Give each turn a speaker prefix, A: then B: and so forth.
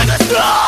A: in